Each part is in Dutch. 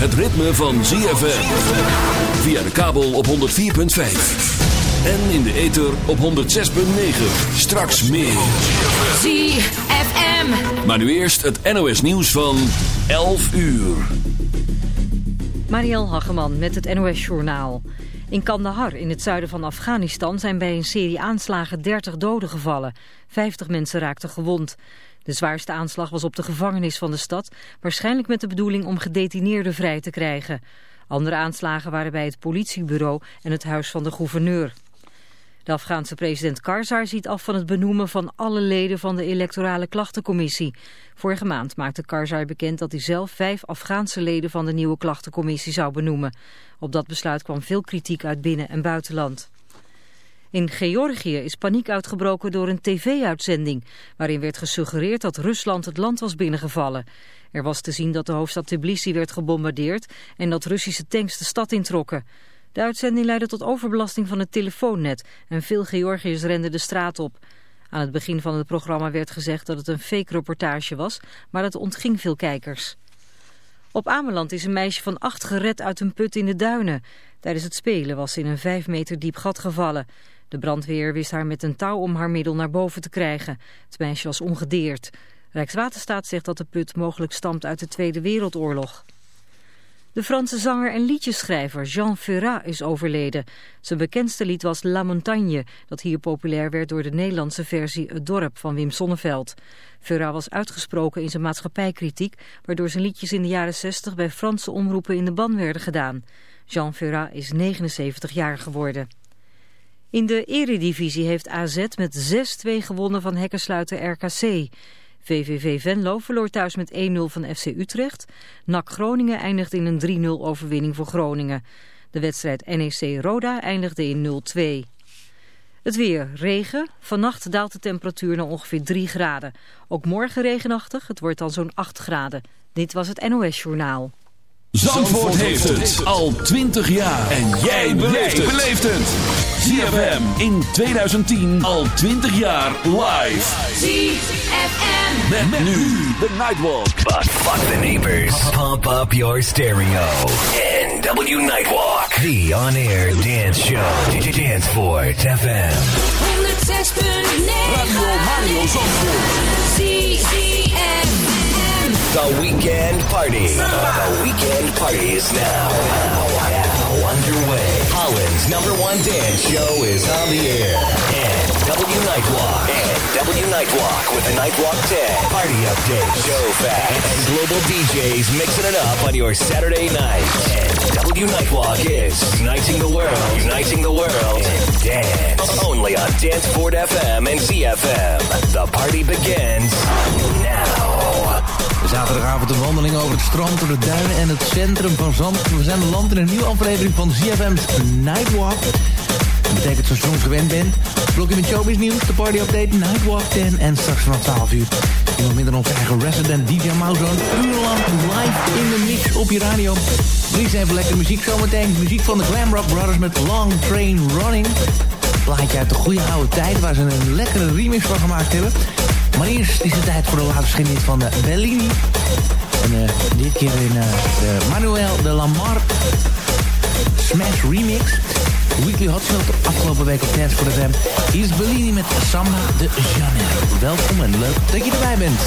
het ritme van ZFM. Via de kabel op 104.5. En in de ether op 106.9. Straks meer. ZFM. Maar nu eerst het NOS nieuws van 11 uur. Marielle Hageman met het NOS Journaal. In Kandahar, in het zuiden van Afghanistan, zijn bij een serie aanslagen 30 doden gevallen. 50 mensen raakten gewond. De zwaarste aanslag was op de gevangenis van de stad, waarschijnlijk met de bedoeling om gedetineerden vrij te krijgen. Andere aanslagen waren bij het politiebureau en het huis van de gouverneur. De Afghaanse president Karzai ziet af van het benoemen van alle leden van de electorale klachtencommissie. Vorige maand maakte Karzai bekend dat hij zelf vijf Afghaanse leden van de nieuwe klachtencommissie zou benoemen. Op dat besluit kwam veel kritiek uit binnen- en buitenland. In Georgië is paniek uitgebroken door een tv-uitzending... waarin werd gesuggereerd dat Rusland het land was binnengevallen. Er was te zien dat de hoofdstad Tbilisi werd gebombardeerd... en dat Russische tanks de stad introkken. De uitzending leidde tot overbelasting van het telefoonnet... en veel Georgiërs renden de straat op. Aan het begin van het programma werd gezegd dat het een fake-reportage was... maar het ontging veel kijkers. Op Ameland is een meisje van acht gered uit een put in de duinen. Tijdens het spelen was ze in een vijf meter diep gat gevallen. De brandweer wist haar met een touw om haar middel naar boven te krijgen. Het meisje was ongedeerd. Rijkswaterstaat zegt dat de put mogelijk stamt uit de Tweede Wereldoorlog. De Franse zanger en liedjeschrijver Jean Ferrat is overleden. Zijn bekendste lied was La Montagne, dat hier populair werd door de Nederlandse versie Het Dorp van Wim Sonneveld. Ferrat was uitgesproken in zijn maatschappijkritiek, waardoor zijn liedjes in de jaren 60 bij Franse omroepen in de ban werden gedaan. Jean Ferrat is 79 jaar geworden. In de eredivisie heeft AZ met 6-2 gewonnen van hekkensluiter RKC. VVV Venlo verloor thuis met 1-0 van FC Utrecht. NAC Groningen eindigde in een 3-0 overwinning voor Groningen. De wedstrijd NEC-Roda eindigde in 0-2. Het weer, regen. Vannacht daalt de temperatuur naar ongeveer 3 graden. Ook morgen regenachtig, het wordt dan zo'n 8 graden. Dit was het NOS Journaal. Zandvoort, heeft het al 20 jaar. En jij beleeft het. ZFM in 2010 al 20 jaar live. ZFM. Met, met nu de Nightwalk. Fuck, fuck the neighbors. Pump up your stereo. NW Nightwalk. The on-air dance show. Danceport FM. 106.9. Radio Mario Zandvoort. ZFM. The weekend party. The weekend party is now, now, now underway. Holland's number one dance show is on the air. NW Nightwalk. NW Nightwalk with the Nightwalk 10. Party update, show facts, and global DJs mixing it up on your Saturday night. NW Nightwalk is uniting the world, uniting the world in dance. Only on Danceport FM and ZFM. The party begins now. Zaterdagavond een wandeling over het strand, door de duinen en het centrum van Zandvoort. We zijn beland in een nieuwe aflevering van ZFM's Nightwalk. Dat betekent zoals je soms gewend bent. Blokje met showbiz nieuws, de party update, Nightwalk 10 en straks vanaf 12 uur. Iemand minder onze eigen resident DJ Mauzo. Een uur lang live in de mix op je radio. Liefst even lekker muziek zometeen. Muziek van de Glam Rock Brothers met Long Train Running. Plaatje uit de goede oude tijd waar ze een lekkere remix van gemaakt hebben. Maar eerst is het tijd voor de laatste geschiedenis van uh, Bellini. En eh, dit keer in uh, de Manuel de Lamar Smash Remix. Weekly Hot Club afgelopen week op Dance voor de is Bellini met Samba de Janeiro. Welkom en leuk dat je erbij bent.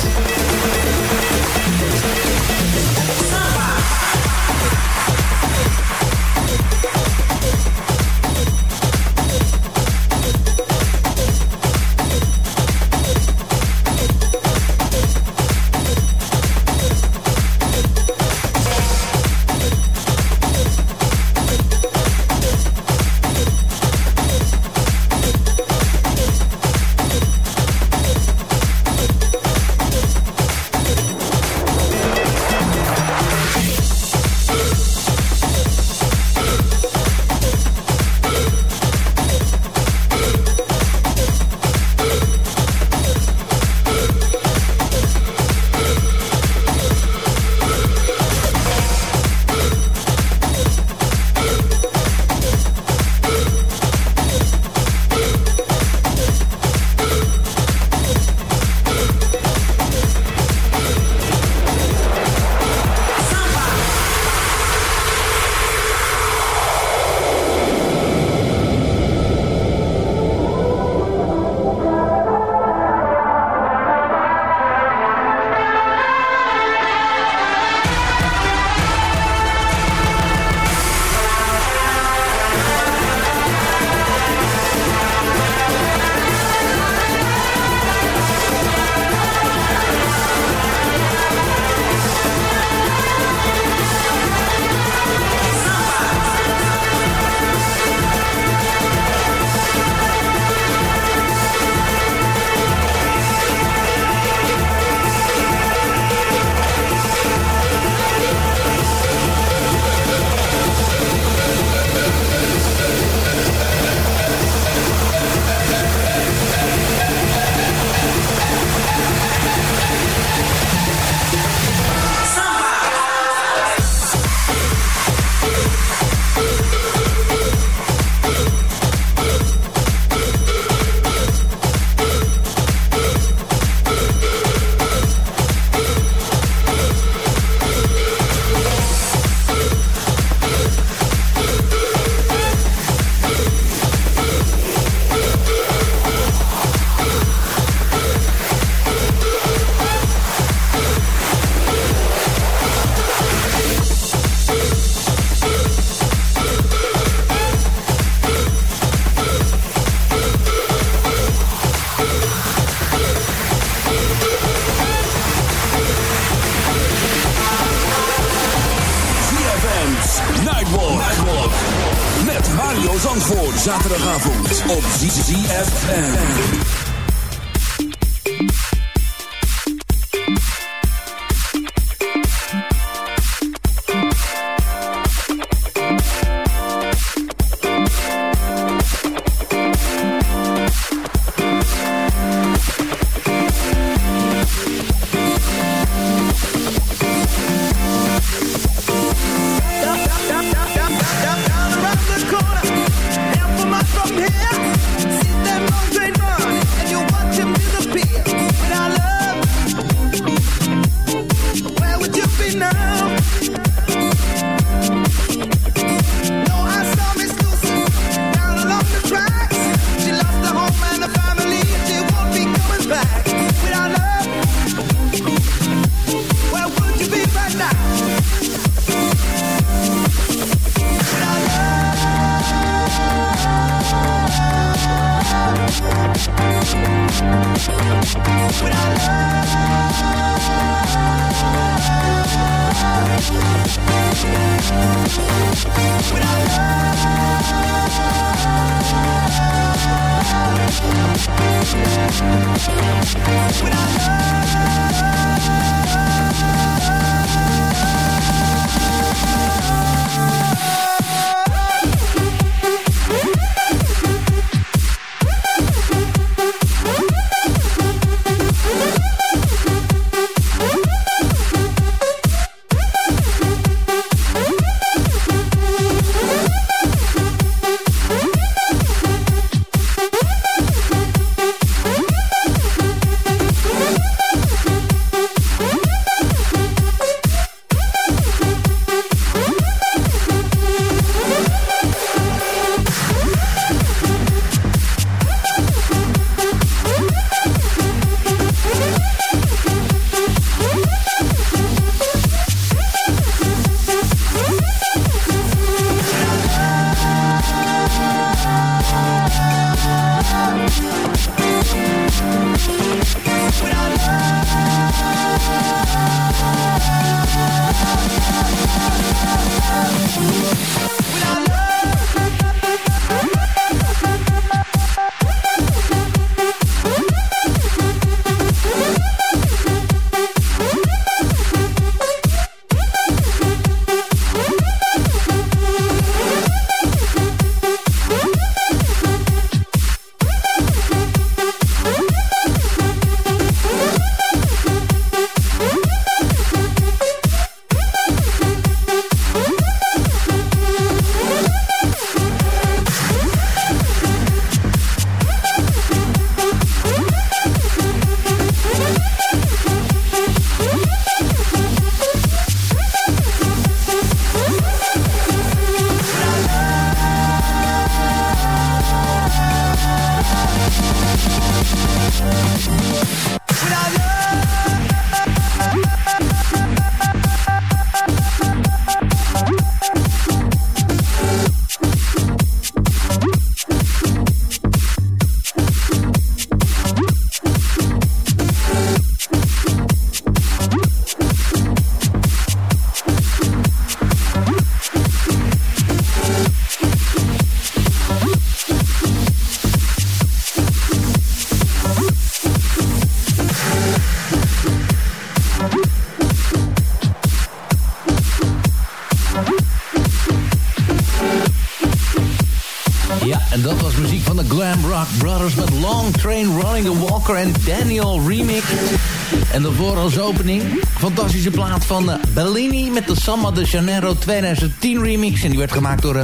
En Daniel remix. En daarvoor als opening, fantastische plaat van uh, Bellini... met de Samba de Janeiro 2010 remix. En die werd gemaakt door uh,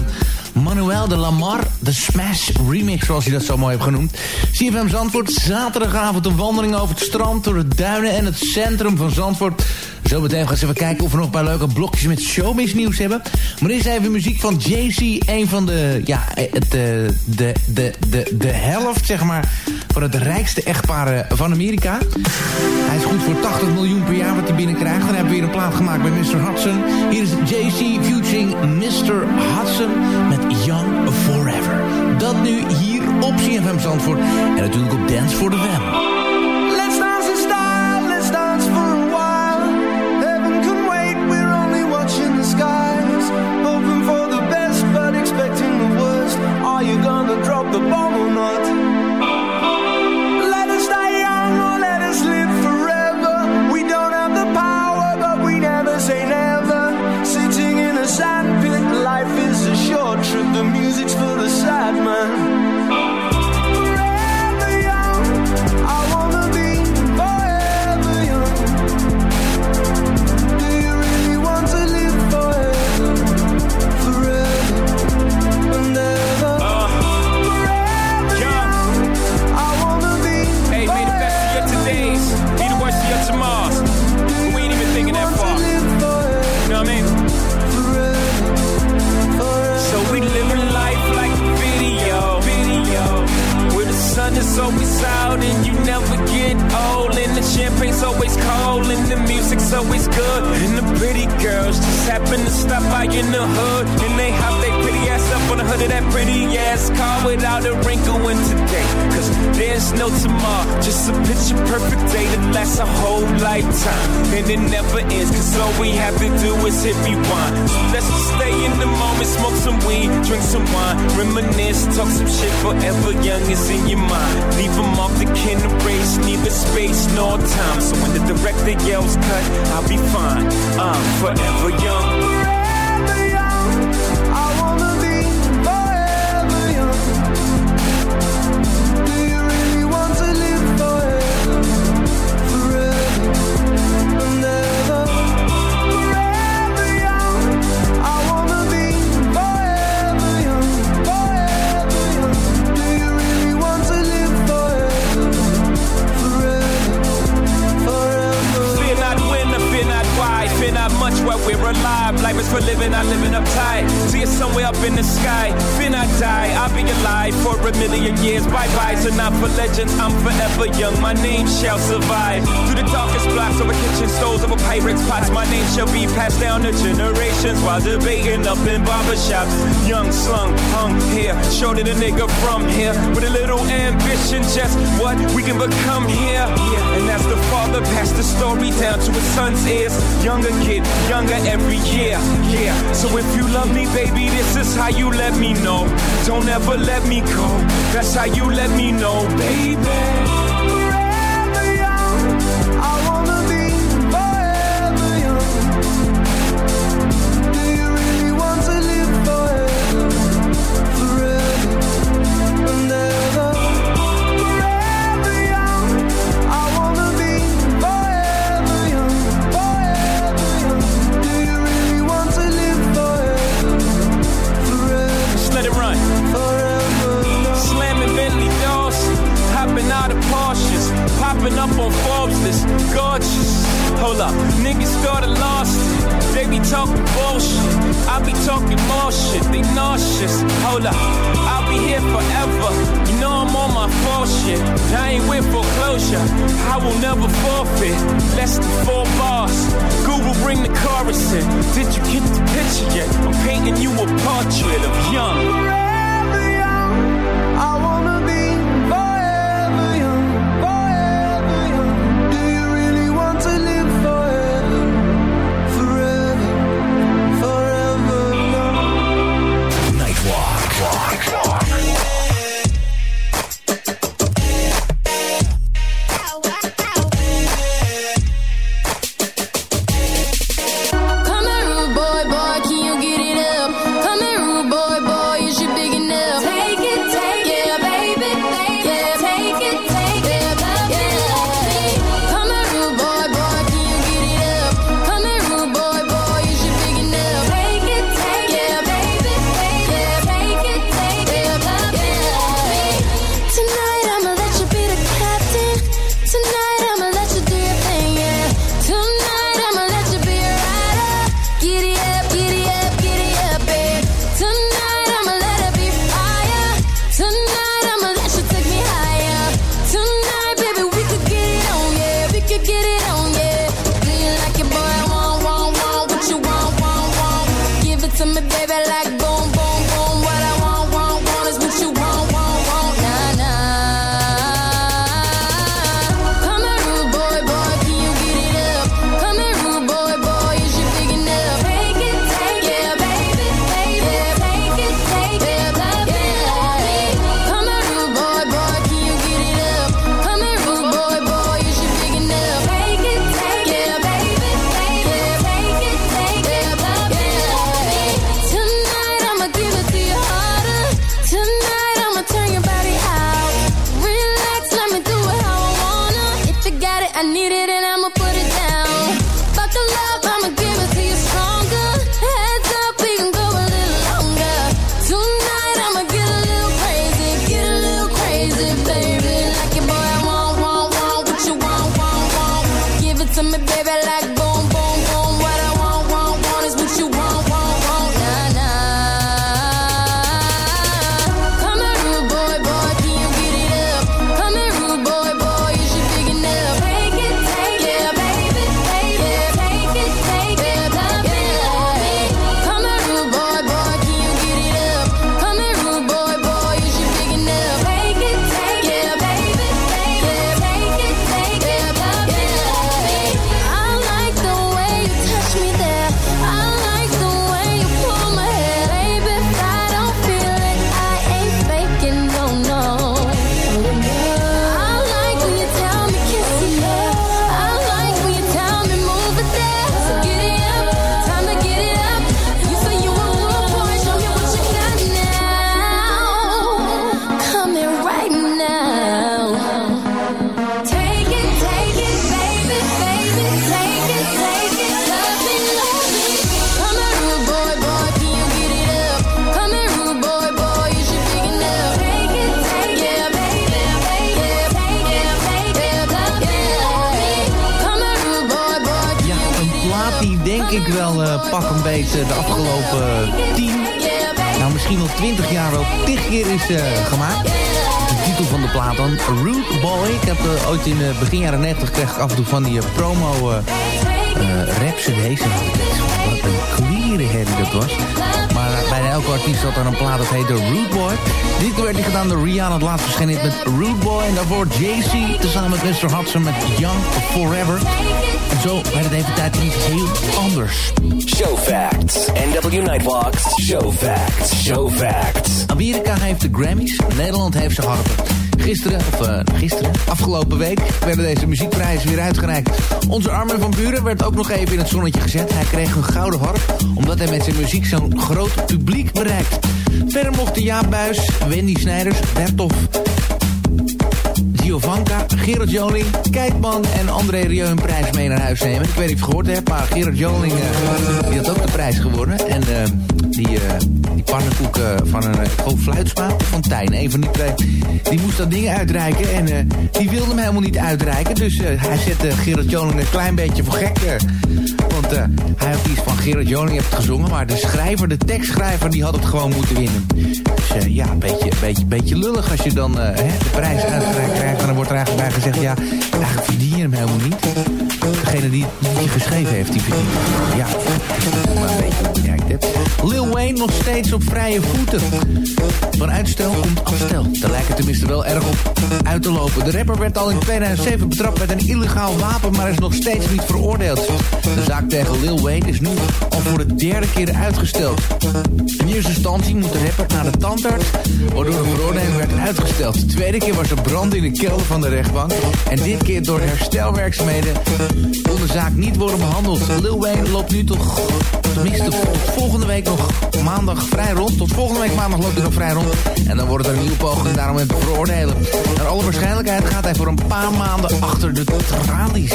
Manuel de Lamar, de Smash remix... zoals hij dat zo mooi heeft genoemd. CFM Zandvoort, zaterdagavond een wandeling over het strand... door de duinen en het centrum van Zandvoort... Zo meteen gaan eens even kijken of we nog een paar leuke blokjes met showbiz nieuws hebben. Maar eerst even muziek van JC, een van de, ja, de, de, de, de, de helft, zeg maar, van het rijkste echtpaar van Amerika. Hij is goed voor 80 miljoen per jaar wat hij binnenkrijgt. Dan hebben we weer een plaat gemaakt bij Mr. Hudson. Hier is JC featuring Mr. Hudson met Young Forever. Dat nu hier op CFM Zandvoort en natuurlijk op Dance for the Web. the bone. cold and the music's always good. And the pretty girls just happen to stop by in the hood. And they hop they pretty ass up on the hood of that pretty ass car without a wrinkle in today. Cause there's no tomorrow, just a picture perfect day that lasts a whole lifetime. And it never ends, cause all we have to do is hit rewind. So let's just stay in the moment, smoke some weed, drink some wine, reminisce, talk some shit forever young is in your mind. Leave them off the kin race, neither space nor time. So when the director yells cut, I'll be fine. I'm forever young. For living, not living uptight. See it somewhere up in the sky. Then I die, I'll be alive for a million years. Bye byes are not for legends, I'm forever young. My name shall survive. Through the darkest blocks of a kitchen stoves, a pirates' pots, my name shall be passed down to generations while debating up in barbershops. Young, slung, hung here, shorter the nigga from here. With a little ambition, just what we can become here. And as the father passed the story down to his son's ears, younger kid, younger every year. Yeah, so if you love me, baby, this is how you let me know. Don't ever let me go. That's how you let me know, baby. Up, niggas started lost. They be talking bullshit. I be talking more shit. They nauseous. Hold up, I'll be here forever. You know I'm on my full shit. I ain't with foreclosure. I will never forfeit. Less than four bars. Google bring the chorus in. Did you get the picture yet? I'm painting you a portrait of young. Ik wel uh, pak een beetje de afgelopen 10, nou misschien wel 20 jaar wel tig keer is uh, gemaakt. De titel van de plaat dan, Root Boy. Ik heb uh, ooit in begin jaren 90 kreeg ik af en toe van die promo rap cd's. Wat queere dat was. Maar bijna elke artiest had er een plaat dat heette Root Boy. Dit keer werd die gedaan door Rihanna. Het laatst verscheen met Root Boy. En daarvoor JC, tezamen met Mr. Hudson met Young Forever. En zo werd het even tijd iets heel anders. Show facts. NW Nightwalks. Show facts. Show facts. Amerika heeft de Grammys. Nederland heeft ze harpen. Gisteren, of uh, gisteren, afgelopen week, werden deze muziekprijzen weer uitgereikt. Onze Armin van Buren werd ook nog even in het zonnetje gezet. Hij kreeg een gouden harp, omdat hij met zijn muziek zo'n groot publiek bereikt. Verder mochten Jaap Buis, Wendy Snijders, Bertolf Giovanka, Gerard Joling, Kijkman en André Rieu een prijs mee naar huis nemen. Ik weet niet of je het gehoord hebt, maar Gerard Joling uh, die had ook de prijs gewonnen. En uh, die, die pannenkoek van een uh, fluitsma, Fontijn, een van die twee, die moest dat ding uitreiken. En die wilde hem helemaal niet uitreiken. Dus hij zette Gerard Joling een klein beetje voor gek. want hij had iets van Gerard Joling heeft gezongen, maar de schrijver, de tekstschrijver, die had het gewoon moeten winnen. Dus ja, een beetje, beetje, beetje lullig als je dan hè, de prijs uitreikt krijgt. En dan wordt er eigenlijk bij gezegd, ja, eigenlijk verdien je hem helemaal niet. Degene die het geschreven heeft, die verdient Ja, maar een beetje bekijkt Lil Wayne nog steeds op vrije voeten. Van uitstel komt afstel. Daar lijkt het tenminste wel erg op uit te lopen. De rapper werd al in 2007 betrapt met een illegaal wapen, maar is nog steeds niet veroordeeld. De zaak tegen Lil Wayne is nu al voor de derde keer uitgesteld. In eerste instantie moet de rapper naar de tandarts, waardoor de veroordeling werd uitgesteld. De tweede keer was er brand in de kelder van de rechtbank. En dit keer door herstelwerkzaamheden kon de zaak niet worden behandeld. Lil Wayne loopt nu toch tenminste volgende week nog maandag vrij rond. Tot volgende week maandag loopt hij nog vrij rond. En dan wordt er een nieuwe poging daarom hem te veroordelen. Naar alle waarschijnlijkheid gaat hij voor een paar maanden achter de tralies.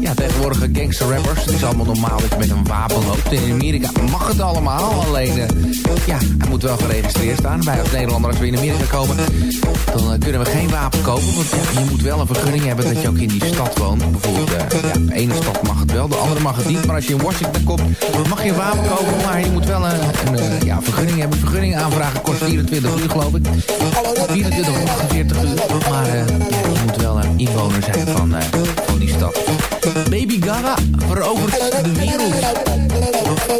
Ja, tegenwoordige gangster rappers. Het is allemaal normaal dat je met een wapen loopt. In Amerika mag het allemaal. Alleen, uh, ja, hij moet wel geregistreerd staan. Wij als Nederlander, als we in Amerika komen, dan uh, kunnen we geen wapen kopen. Want je moet wel een vergunning hebben dat je ook in die stad woont. Bijvoorbeeld, uh, de ene stad mag het wel, de andere mag het niet. Maar als je in Washington komt, mag je een wapen kopen. Maar je moet wel een, een ja, vergunning hebben. Vergunning aanvragen kost 24 uur, geloof ik. 24 of 48 uur. Maar ja, je moet wel een inwoner zijn van, van die stad. Baby Gaga verovert de wereld.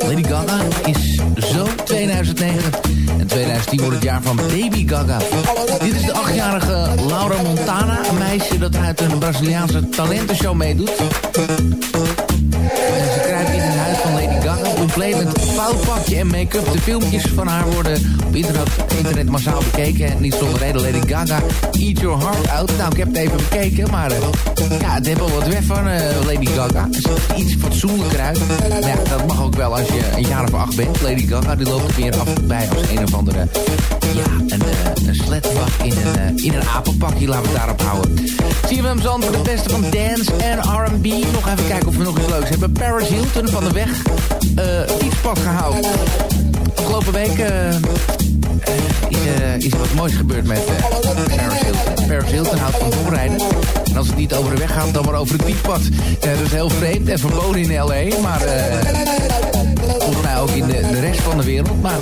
Lady Gaga is zo 2009. En 2010 wordt het jaar van Baby Gaga. Dit is de achtjarige Laura Montana. Een meisje dat uit een Braziliaanse talentenshow meedoet. En ze kruipt in het huis van Lady Gaga. Compleet met en make-up. De filmpjes van haar worden op internet, massaal bekeken. En niet zonder reden Lady Gaga. Eat Your Heart Out. Nou, ik heb het even bekeken. Maar uh, ja, het heeft wel wat weg van uh, Lady Gaga. Het ziet iets fatsoenlijker uit. Ja, dat mag ook wel als je een jaar of acht bent. Lady Gaga die loopt er weer af bij als een of andere... Ja, een, uh, een sletbak in een, in een apenpakje. Laten we het daarop houden. Hem zand voor de beste van dance en R&B. Nog even kijken of we nog iets leuks hebben. Paris Hilton van de weg uh, fietspad gehouden. Afgelopen week uh, is, uh, is er wat moois gebeurd met Paris Hilton. Paris Hilton houdt van doorrijden. En als het niet over de weg gaat, dan maar over het fietspad. dat is heel vreemd en verboden in L.A. Maar volgens mij ook in de, de rest van de wereld. Maar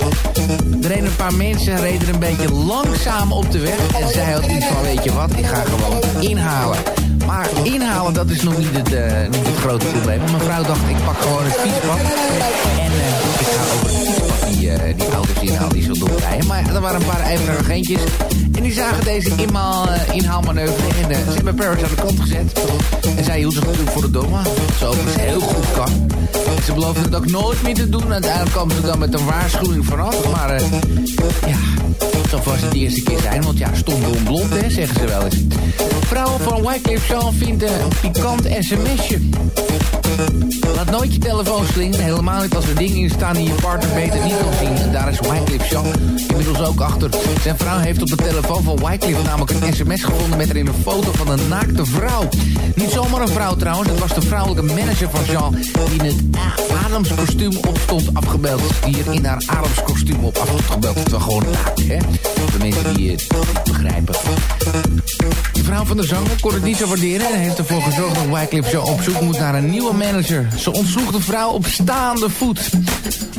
er reden een paar mensen reden een beetje langzaam op de weg. En zij had iets van, weet je wat, ik ga gewoon inhalen. Maar inhalen, dat is nog niet het, uh, niet het grote probleem. Mijn vrouw dacht, ik pak gewoon het fietspad. En uh, ik ga over die, uh, die auto's inhalen, die zo doorrijden. Maar er waren een paar ijverige agentjes. En die zagen deze inmaal, inhaalmanoeuvre. En ze hebben Paris aan de kant gezet. En zij hield zich natuurlijk voor de domme. Zo overigens heel goed kan. Ze beloofden het ook nooit meer te doen. Uiteindelijk kwam ze dan met een waarschuwing vanaf. Maar ja, zo was het de eerste keer zijn. Want ja, stom dom blond, hè, zeggen ze wel eens. Vrouw van Wycliffe Jean vindt een pikant sms'je. Laat nooit je telefoon slingen. Helemaal niet als er dingen in staan die je partner beter niet kan daar is Wycliffe Jean inmiddels ook achter. Zijn vrouw heeft op de telefoon van Wycliffe namelijk een sms gevonden... met erin een foto van een naakte vrouw. Niet zomaar een vrouw trouwens. Het was de vrouwelijke manager van Jean... die in het Adams kostuum op stond afgebeeld. Hier in haar Adams kostuum op afgebeeld. Het was gewoon naakt, hè? De mensen die het begrijpen vrouw van de zanger kon het niet zo waarderen... en heeft ervoor gezorgd dat Wycliffe Jean op zoek moet naar een nieuwe manager. Ze ontsloeg de vrouw op staande voet.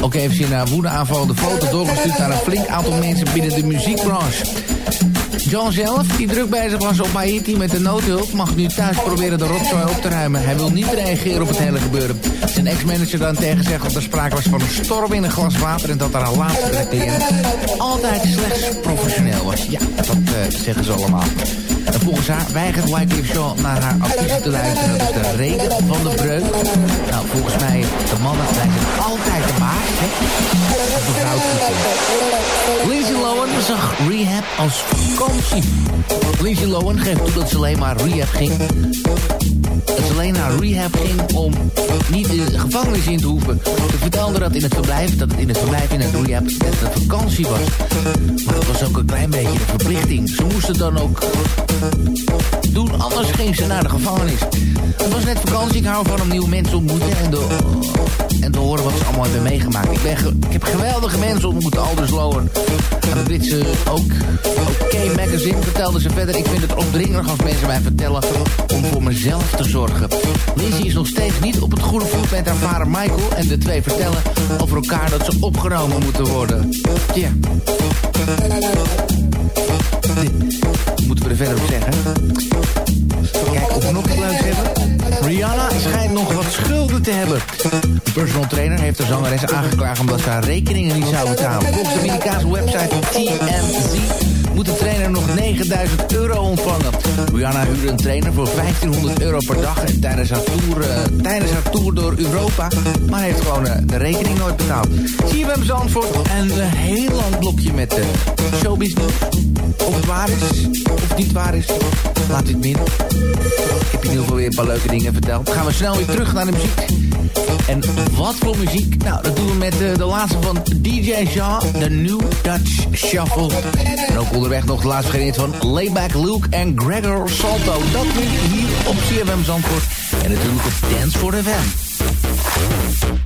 Ook heeft ze in haar woedeaanval de foto doorgestuurd... naar een flink aantal mensen binnen de muziekbranche. John zelf, die druk bezig was op Haiti met de noodhulp... mag nu thuis proberen de rotzooi op te ruimen. Hij wil niet reageren op het hele gebeuren. Zijn ex-manager dan tegen zegt dat er sprake was van een storm in een glas water... en dat een laatste cliënt altijd slechts professioneel was. Ja, dat uh, zeggen ze allemaal. En volgens haar weigert Wycliffe Shaw naar haar advies te luisteren. Dat is de reden van de breuk. Nou, volgens mij, de mannen zijn altijd als vakantie. Lindsay Lohan geeft toe dat ze alleen maar rehab ging dat ze alleen naar rehab ging om niet de gevangenis in te hoeven. Ze vertelde dat in het verblijf, dat het in het verblijf in het rehab net een vakantie was. Maar het was ook een klein beetje een verplichting. Ze moesten dan ook doen, anders ging ze naar de gevangenis. Het was net vakantie, ik hou van om nieuwe mensen ontmoeten en, de, en te horen wat ze allemaal hebben meegemaakt. Ik, ben ik heb geweldige mensen ontmoet, Alders Lowen. De Britse ook, OK Magazine vertelde ze verder. Ik vind het opdringerig als mensen mij vertellen om voor mezelf te zorgen. Lizzie is nog steeds niet op het goede voet met haar vader Michael. En de twee vertellen over elkaar dat ze opgenomen moeten worden. Tja. Moeten we er verder op zeggen? Kijk of we nog leuks hebben. Rihanna schijnt nog wat schulden te hebben. De personal trainer heeft de zangeres aangeklaagd omdat ze haar rekeningen niet zou betalen. Volgens de Amerikaanse website TMZ moet de trainer nog 9000 euro ontvangen. Rihanna huurde een trainer voor 1500 euro per dag en tijdens haar tour, uh, tijdens haar tour door Europa. Maar heeft gewoon uh, de rekening nooit betaald. Zie je hem antwoord en een heel lang blokje met de uh, showbusiness. Of het waar is, of niet waar is, laat dit midden. Ik heb in ieder geval weer een paar leuke dingen verteld. gaan we snel weer terug naar de muziek. En wat voor muziek? Nou, dat doen we met de, de laatste van DJ Jean, de New Dutch Shuffle. En ook onderweg nog de laatste gereed van Layback Luke en Gregor Salto. Dat nu hier op CFM Zandvoort. En natuurlijk op Dance for the Van.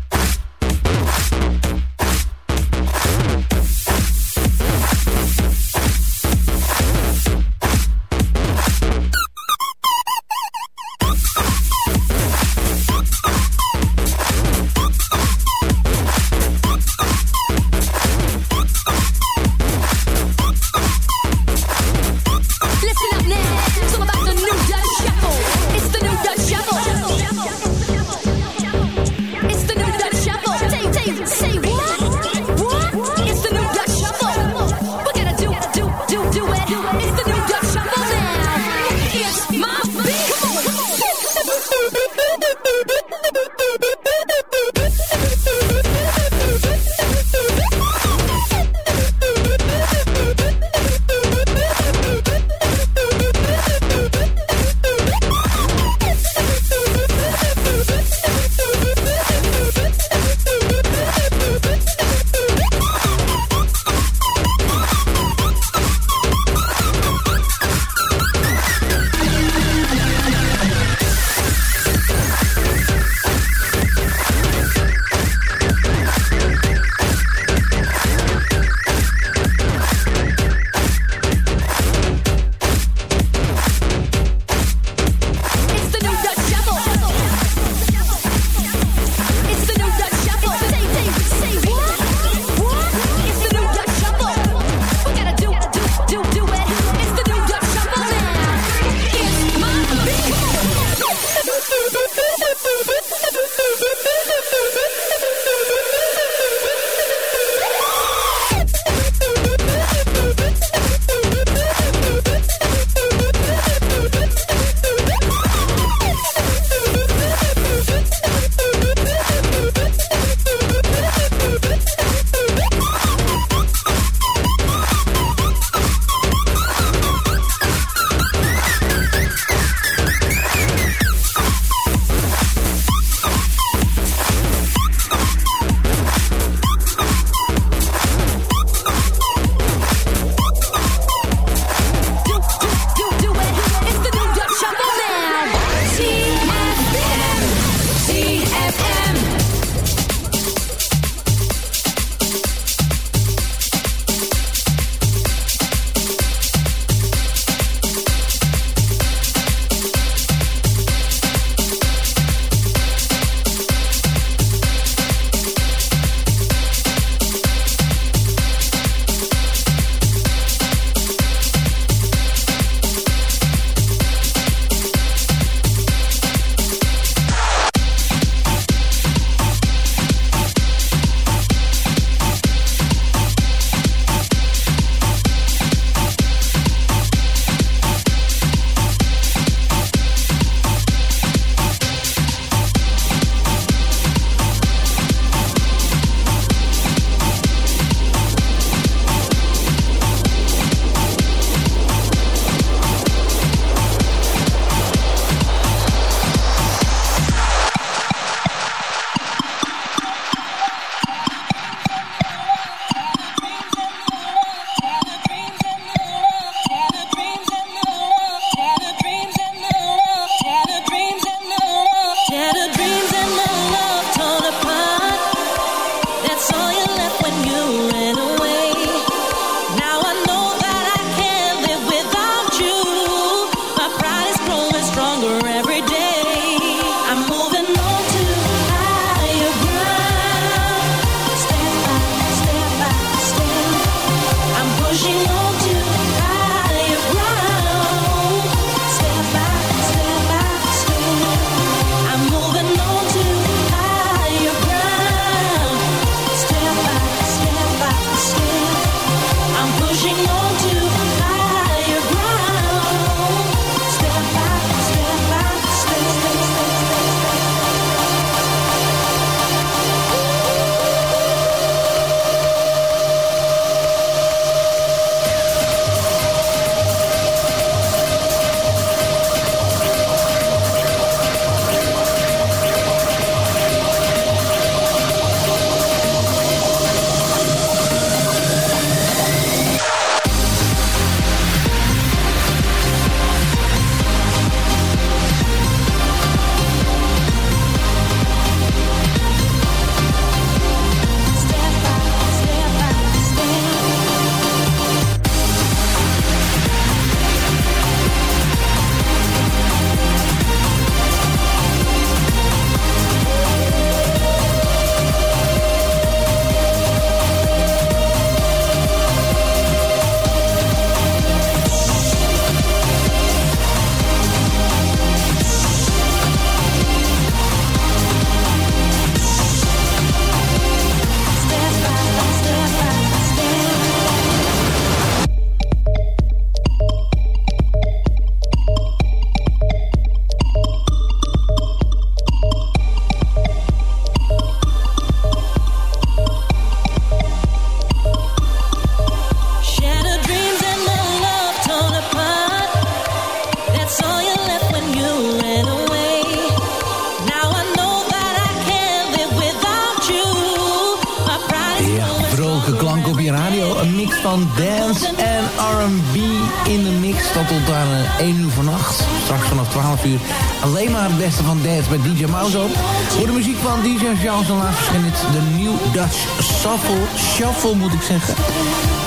Vanaf 12 uur alleen maar het beste van dance met DJ Mauzo. Voor de muziek van DJ Charles en laatst verscheen de New Dutch Shuffle. Shuffle moet ik zeggen.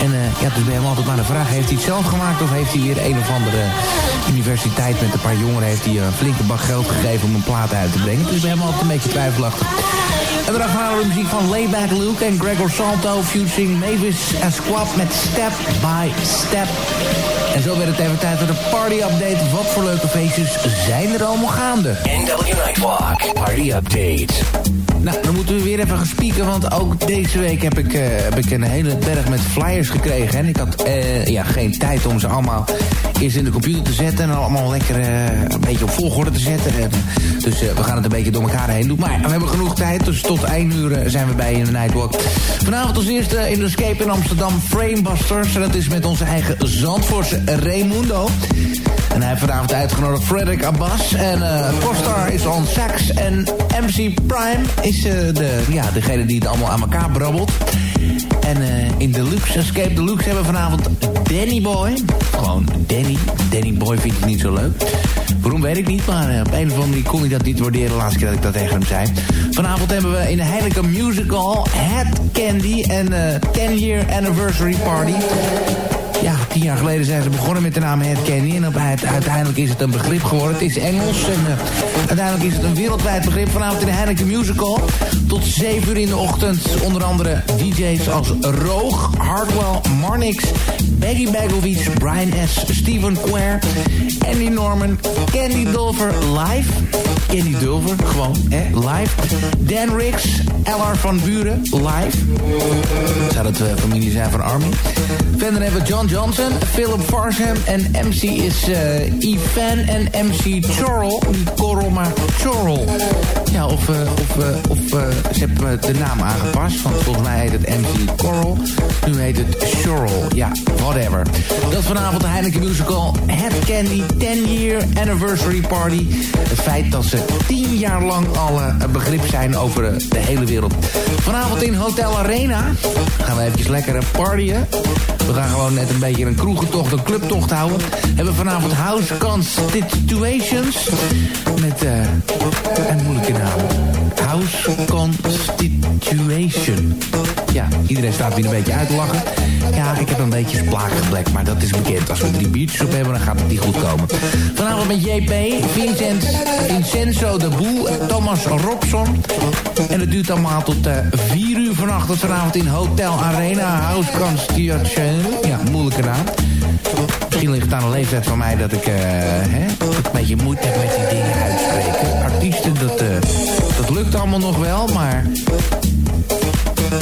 En uh, ja, dus bij hem altijd maar de vraag, heeft hij het zelf gemaakt of heeft hij weer een of andere universiteit met een paar jongeren heeft hij een flinke bak geld gegeven om een plaat uit te brengen. Dus bij hem altijd een beetje twijfelachtig. En we gaan we de muziek van Layback Luke en Gregor Salto... featuring Mavis Squad met Step by Step. En zo werd het even tijd voor de party-update. Wat voor leuke feestjes zijn er allemaal gaande? NW Nightwalk Party Update. Nou, dan moeten we weer even gaan spieken, want ook deze week heb ik, uh, heb ik een hele berg met flyers gekregen. En ik had uh, ja, geen tijd om ze allemaal eerst in de computer te zetten en allemaal lekker uh, een beetje op volgorde te zetten. dus we gaan het een beetje door elkaar heen doen. Maar we hebben genoeg tijd, dus tot 1 uur zijn we bij in de Nightwalk. Vanavond als eerste in de Escape in Amsterdam Framebusters. En dat is met onze eigen Zandvoortse Raimundo. En hij heeft vanavond uitgenodigd Frederick Abbas. En uh, Costar is on sax. En MC Prime is uh, de, ja, degene die het allemaal aan elkaar brabbelt. En uh, in Deluxe, Escape Deluxe hebben we vanavond Danny Boy. Gewoon Danny. Danny Boy vind ik niet zo leuk. Waarom weet ik niet, maar op een of andere manier kon hij dat niet waarderen. De laatste keer dat ik dat tegen hem zei. Vanavond hebben we in de Heineken Musical Head Candy en 10 Year Anniversary Party. Ja, tien jaar geleden zijn ze begonnen met de naam Head Candy. En op, uiteindelijk is het een begrip geworden. Het is Engels en uh, uiteindelijk is het een wereldwijd begrip. Vanavond in de Heineken Musical. Tot 7 uur in de ochtend. Onder andere DJ's als Roog, Hardwell, Marnix, Baggy Bagovic, Brian S., Steven Quare, Andy Norman, Candy Dulver live. Candy Dulver, gewoon, hè, live. Dan Ricks, LR van Buren, live. Zou dat uh, familie zijn van Army? Verder hebben we John Johnson, Philip Farsham en MC is uh, Ivan en MC Chorrel. Niet Correl, maar Chorrel. Ja, of, uh, of, of ze hebben de naam aangepast. Want volgens mij heet het MC Correl. Nu heet het Chorrel. Ja, whatever. Dat vanavond de Heineken Musical Head Candy 10 Year Anniversary Party. Het feit dat ze 10 jaar lang al een begrip zijn over de hele wereld. Vanavond in Hotel Arena gaan we eventjes lekker partyen. We gaan gewoon net een beetje een kroegentocht, een clubtocht houden. We hebben vanavond House Constitutions. Met uh, een moeilijke naam. House Constitution. Ja, iedereen staat weer een beetje uit te lachen. Ja, ik heb een beetje splaakgeblek, maar dat is bekend. Als we drie biertjes op hebben, dan gaat het niet goed komen. Vanavond met JP, Vincent, Vincenzo de Boel, Thomas Robson. En het duurt allemaal tot uh, vier uur vannacht. Vanavond in Hotel Arena, House Constitution. Ja, moeilijke naam. Misschien ligt het aan de leeftijd van mij dat ik uh, hè, een beetje moeite heb met die dingen uitspreken. Artiesten, dat, uh, lukt allemaal nog wel, maar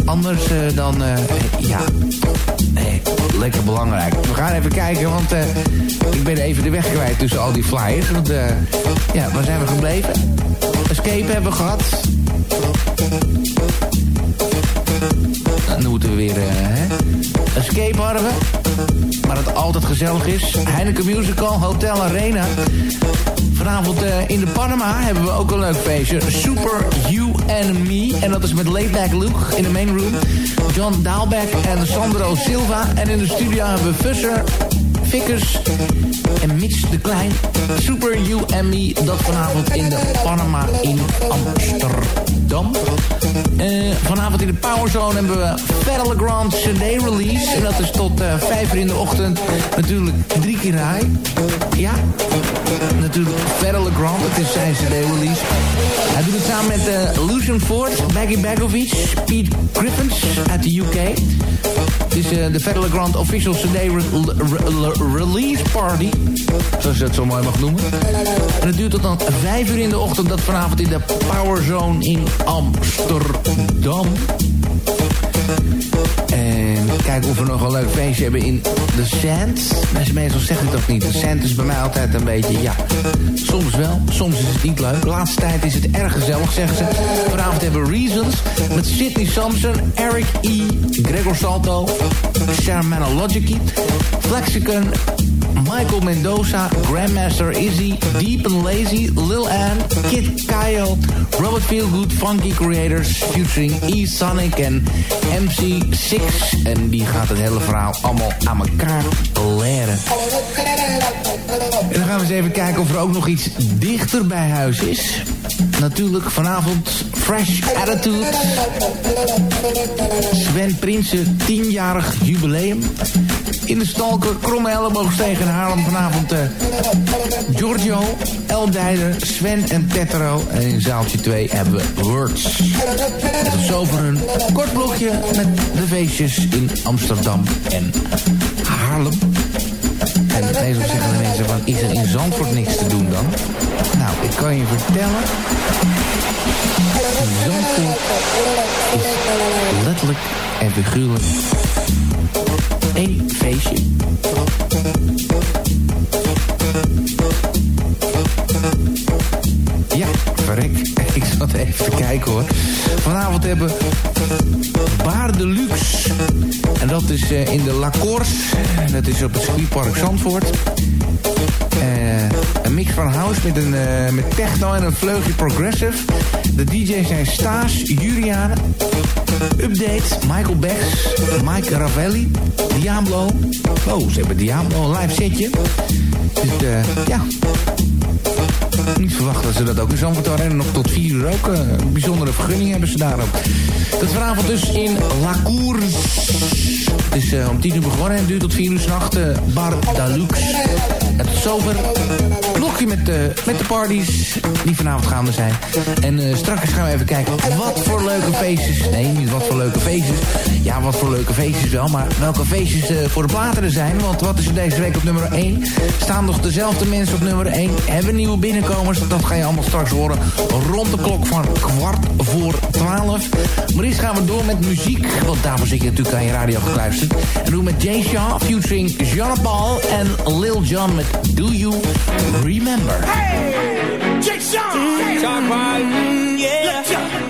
anders uh, dan, ja, nee, lekker belangrijk. We gaan even kijken, want ik ben even de weg kwijt tussen al die flyers. Want, ja, waar zijn we gebleven? Escape hebben we gehad. Dan moeten we weer, hè? Escape hadden we. Maar het altijd gezellig is. Heineken Musical, Hotel Arena. Vanavond uh, in de Panama hebben we ook een leuk feestje. Super You and Me. En dat is met Laidback Luke in de main room. John Daalbeck en Sandro Silva. En in de studio hebben we Fusser, Vickers en Mitch de Klein. Super You and Me. Dat vanavond in de Panama in Amsterdam. Uh, vanavond in de Powerzone hebben we Federal Grand CD release. En dat is tot uh, 5 uur in de ochtend. Natuurlijk drie keer high. Ja, natuurlijk Federal Grand. Het is zijn CD release. Hij doet het samen met uh, Lucian Ford, Baggy Bagovic, Pete Griffins uit de UK. Het is de Federal Grand Official re Release Party. Zoals je dat zo mooi mag noemen. En het duurt tot dan 5 uur in de ochtend. Dat vanavond in de Power Zone in Amsterdam. En kijken of we nog een leuk feestje hebben in de Sand. Meestal zeg ik dat niet. De Sand is bij mij altijd een beetje, ja, soms wel, soms is het niet leuk. De laatste tijd is het erg gezellig, zeggen ze. Vanavond hebben we Reasons met Sidney Sampson, Eric E., Gregor Salto, Sherman Logicy, Flexicon, Michael Mendoza, Grandmaster Izzy, Deep and Lazy, Lil Ann, Kid Kyle, Robert Feelgood, Funky Creators, featuring E-Sonic en MC6. En die gaat het hele verhaal allemaal aan elkaar leren. En dan gaan we eens even kijken of er ook nog iets dichter bij huis is. Natuurlijk vanavond Fresh Attitude. Sven Prinsen, 10-jarig jubileum. In de Stalker, Kromme Elleboog tegen Haarlem vanavond uh, Giorgio, Eldijder, Sven en Tetro. En in zaaltje 2 hebben we Words. En tot zover een kort blokje met de feestjes in Amsterdam en Haarlem. En deze zeggen de mensen van, is er in Zandvoort niks te doen dan? Nou, ik kan je vertellen... Zandvoort is letterlijk en figuurlijk één feestje. Ja, verrek. Ik zat even te kijken hoor. Vanavond hebben Baar de Luxe. En dat is uh, in de La Corse. Dat is op het circuitpark Zandvoort. Uh, een mix van house met, een, uh, met techno en een vleugje progressive. De DJ's zijn Staes, Juliane, Update, Michael Becks, Mike Ravelli, Diablo. Oh, ze hebben Diablo, een live setje. Dus uh, ja, niet verwacht dat ze dat ook in Zandvoort hadden. En nog tot 4 uur ook. Een bijzondere vergunning hebben ze daar ook. Dat vanavond dus in La Cour. Het is om 10 uur begonnen en duurt tot 4 uur s'nacht. Uh, Bar Dalux. Het is zover. Blokje met, uh, met de parties die vanavond gaande zijn. En uh, straks gaan we even kijken wat voor leuke feestjes. Nee, niet wat voor leuke feestjes. Ja, wat voor leuke feestjes wel. Maar welke feestjes uh, voor de platen er zijn. Want wat is er deze week op nummer 1? Staan nog dezelfde mensen op nummer 1? Hebben nieuwe binnenkomers? Dat ga je allemaal straks horen. Rond de klok van kwart voor 12. Maar eerst gaan we door met muziek. Want daarvoor zit je natuurlijk aan je radio gekluisterd. En doen met Jay Shaw, featuring Jean Paul en Lil Jon Do You Remember? Hey, Jay Sean. Sean Paul. Mm, yeah.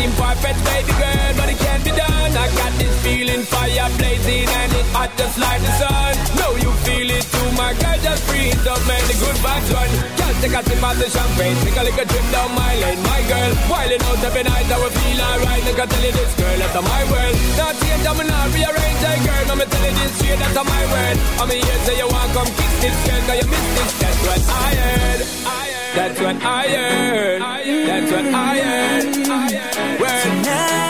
Perfect, baby girl, but it can't be done. I got this feeling, fire blazing, and it hot just like the sun. Know you feel it too, my girl, just breathe up, man. The good vibes run. Can't take a sip of the champagne, take a little trip down my lane, my girl. Wilding out every night, I will feel alright. I can tell you this, girl, that's my world. Not change, I'm not rearrange, hey girl. I'ma tell you this straight, that's my word. I'm here, say you want come kiss this girl, cause you miss this. That's what I heard. That's what I heard. That's what I heard. Word.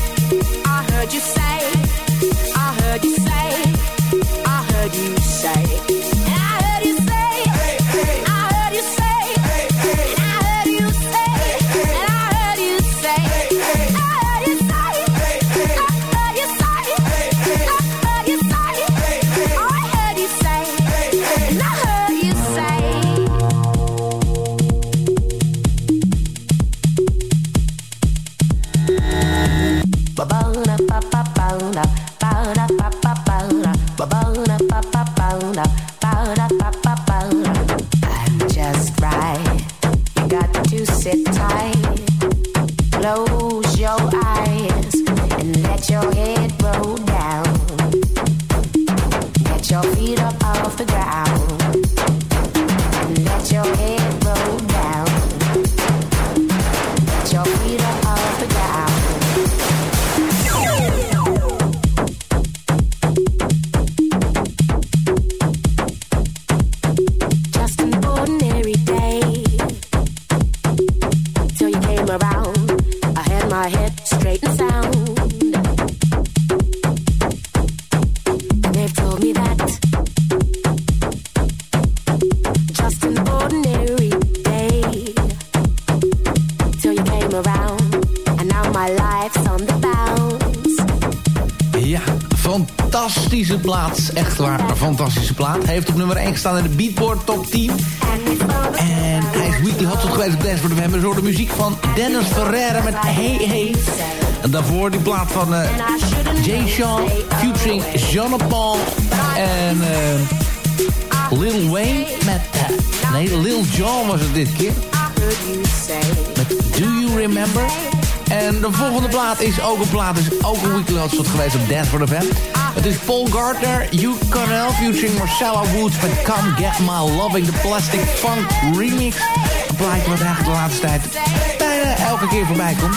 I heard you say. And I heard fantastische plaats. Echt waar, een fantastische plaat. Hij heeft op nummer 1 gestaan in de Beatport Top 10. En hij is weekly hotspot geweest op Dance for November. Zo de muziek van Dennis Ferreira met Hey Hey. En daarvoor die plaat van eh Jay Sean featuring Jean Paul en eh Lil Wayne met... eh, nee, Lil Jon was het dit keer. Met Do You Remember? En de volgende plaat is ook een plaat, is ook een weekly hotspot geweest op Dance for the Fan. Het is Paul Gardner, Hugh Connell featuring Marcella Woods met Come Get My Loving, the Plastic Funk Remix. Een plaatje wat eigenlijk de laatste tijd bijna elke keer voorbij komt.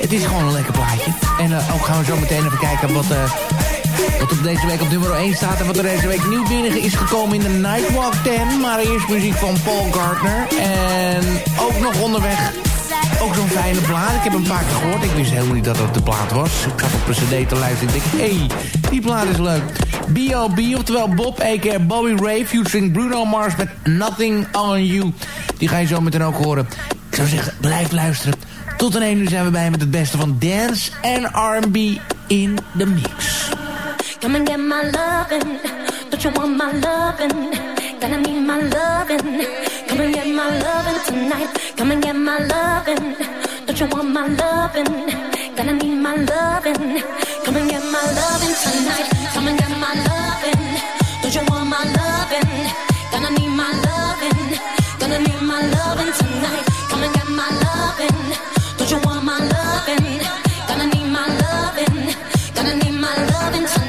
Het is gewoon een lekker plaatje. En eh, ook gaan we zo meteen even kijken wat... eh, wat op deze week op nummer 1 staat en wat er deze week nieuw binnen is gekomen in de Nightwalk 10. Maar eerst muziek van Paul Gardner. En ook nog onderweg ook zo'n fijne plaat. Ik heb hem een paar keer gehoord. Ik wist helemaal niet dat dat de plaat was. Ik zat op een cd te luisteren. Ik denk, hé, hey, die plaat is leuk. B.O.B. Oftewel Bob, a.k.a. Bobby Ray, featuring Bruno Mars met Nothing On You. Die ga je zo meteen ook horen. Ik zou zeggen, blijf luisteren. Tot een 1 uur zijn we bij met het beste van dance en R&B in de mix. Come and get my lovin'. Don't you want my lovin'? Gonna need my lovin'. Come and get my lovin' tonight. Come and get my lovin'. Don't you want my lovin'? Gonna need my lovin'. Come and get my lovin' tonight. Come and get my lovin'. Don't you want my lovin'? Gonna need my lovin'. Gonna need my lovin' tonight. Come and get my lovin'. Don't you want my lovin'? Gonna need my lovin'. Gonna need my lovin' tonight.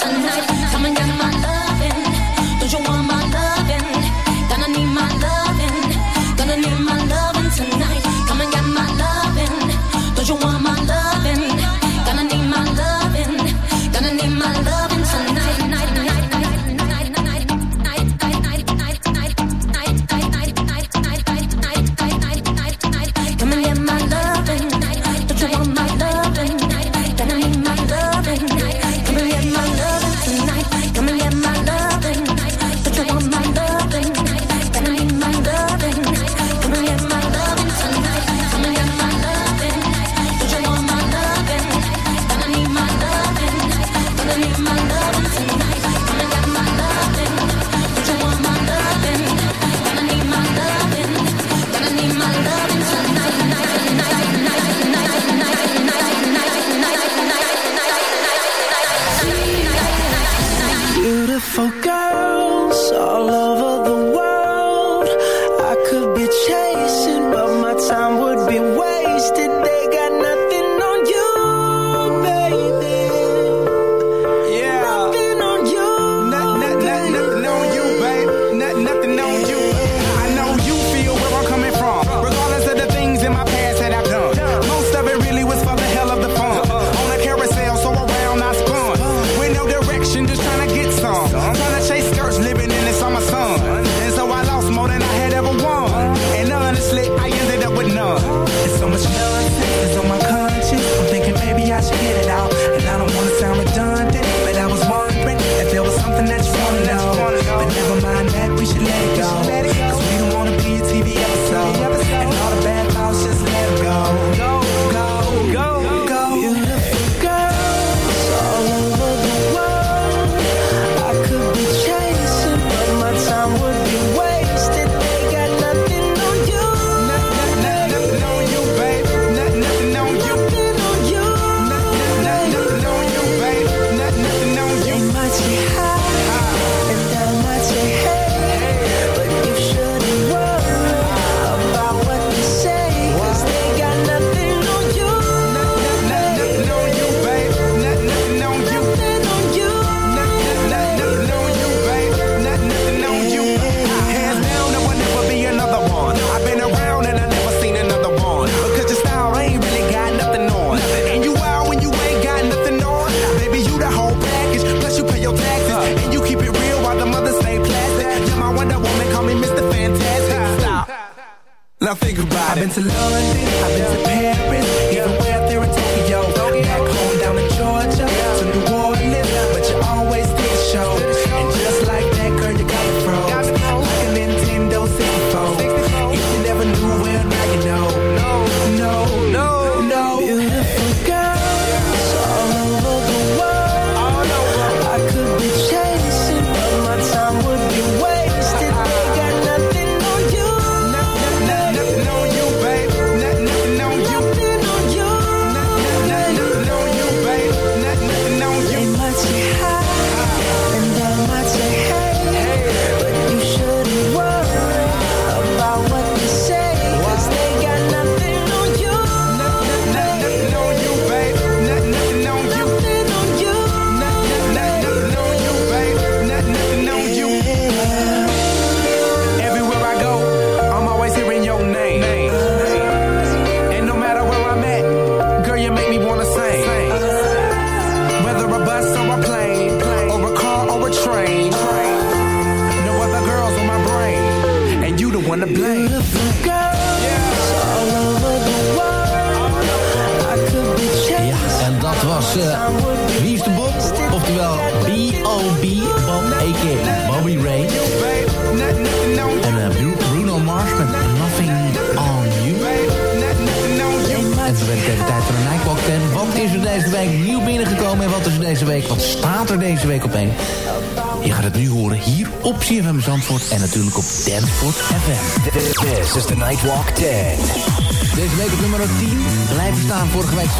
Tonight.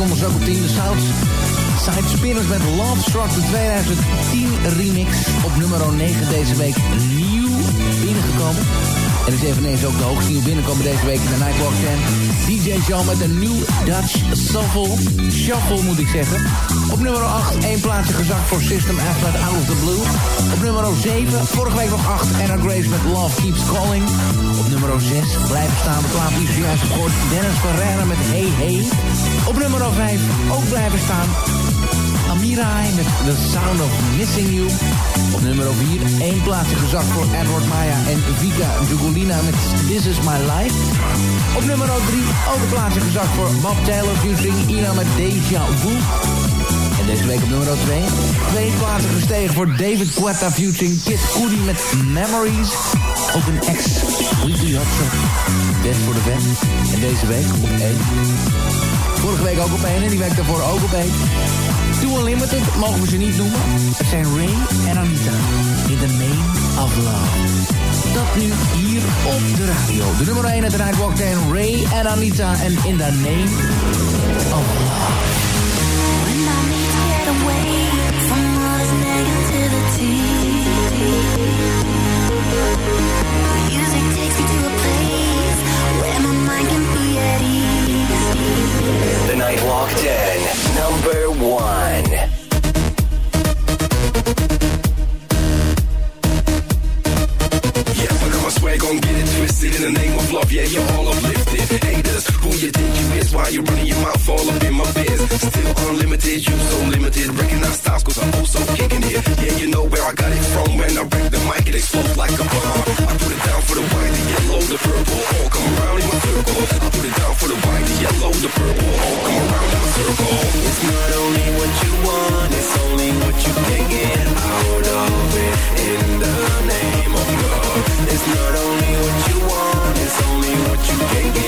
Ze ook op 10. De South Side Spinners met Love Struck de 2010 remix. Op nummer 9 deze week nieuw binnengekomen. En is eveneens ook de hoogste nieuw binnenkomen deze week in de Nightwalk 10. DJ Jean met een nieuw Dutch Shuffle. Shuffle moet ik zeggen. Op nummer 8 één plaatsje gezakt voor System Atlas Out of the Blue. Op nummer 7, vorige week nog 8, Anna Grace met Love Keeps Calling. Op nummer 6 blijven staan de plaat die zojuist gehoord. Dennis Ferreira met Hey Hey. Op nummer 5 ook blijven staan. Amirai met The Sound of Missing You. Op nummer 4 één plaatsje gezakt voor Edward Maya en Vika Jugolina met This Is My Life. Op nummer 3 ook een plaatsje gezakt voor Bob Taylor featuring Ina met Deja Vu. En deze week op nummer 2 twee plaatsen gestegen voor David Guetta featuring Kid Cudi met Memories. Ook een ex-weekly hotshot. Best voor de best. En deze week op 1. Vorige week ook op 1 en die week daarvoor ook op 1. Too Unlimited mogen we ze niet noemen. Het zijn Ray en Anita. In the name of love. Dat nu hier op de radio. De nummer 1 uit de Nightwalk 10. Ray en Anita. En in the name of love. When I need to get away from all this negativity. Music takes me to a place where my mind can be at ease. The Nightwalk 10, number one. gon' get it twisted in the name of love. Yeah, you're all uplifted. Haters, who you think you is? Why you running your mouth all up in my biz? Still unlimited, you so limited. Recognize styles, cause I'm also kicking it. Yeah, you know where I got it from. When I wreck the mic, it explodes like a bomb. I put it down for the white, the yellow, the purple. All come around in my circle. I put it down for the white, the yellow, the purple. All come around in my circle. It's not only what you want, it's only what you can get out of it. In the name of love. It's not only what you want, it's only what you can get.